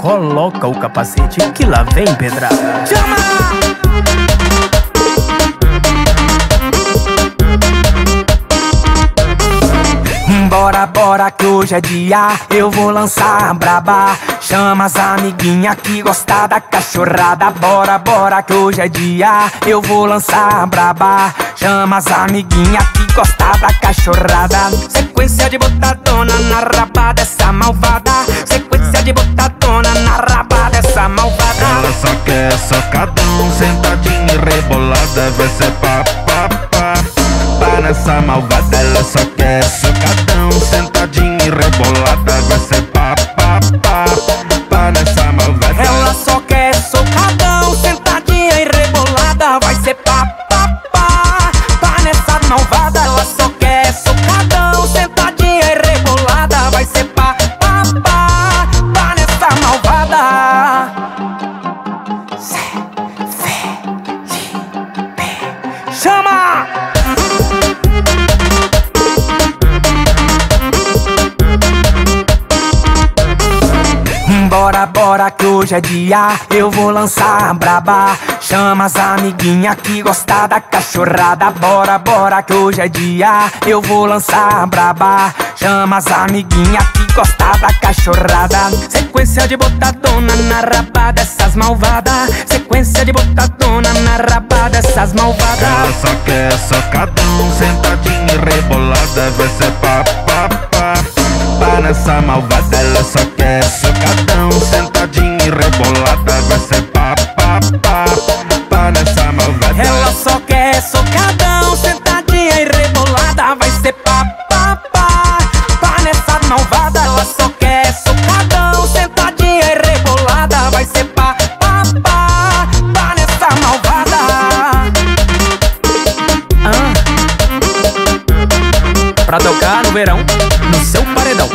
coloca o capacete que lá vem pedrada. Chama! Bora, bora que hoje é dia. Eu vou lançar braba. Chama as amiguinha que gosta da cachorrada. Bora, bora que hoje é dia. Eu vou lançar braba. Chama as amiguinha que gosta da cachorrada. Sequência de botadona na Ela só quer socadão Sentadinha e rebolada Vai ser pá, pá, pá. Pá nessa malvada Ela só quer socadão Sentadinha e rebolada Vai ser pá, pá, pá. Pá nessa malvada. Ela só quer socadão Sentadinha e rebolada Vai ser pá, pá Bora, bora que hoje é dia Eu vou lançar braba. Chama as amiguinha que gosta da cachorrada. Bora, bora que hoje é dia Eu vou lançar braba. Chama as amiguinha que gosta da cachorrada. Sequência de botadona na raba dessas malvadas Sequência de botadona na raba dessas malvadas Ela só quer socadão Sentadinha rebolada Vai ser pá, pá, pá. Pá nessa malvada Ela só quer socadão Sentadinha e rebolada Vai ser pá, pá, pá Pá nessa malvada Ela só quer socadão, sentadinha e rebolada. Vai ser pá, pá, pá. Pá nessa malvada. Ela só quer socadão, sentadinha e rebolada. Vai ser pá, pá, pá. Pá nessa malvada. Pra tocar no verão, no seu paredão.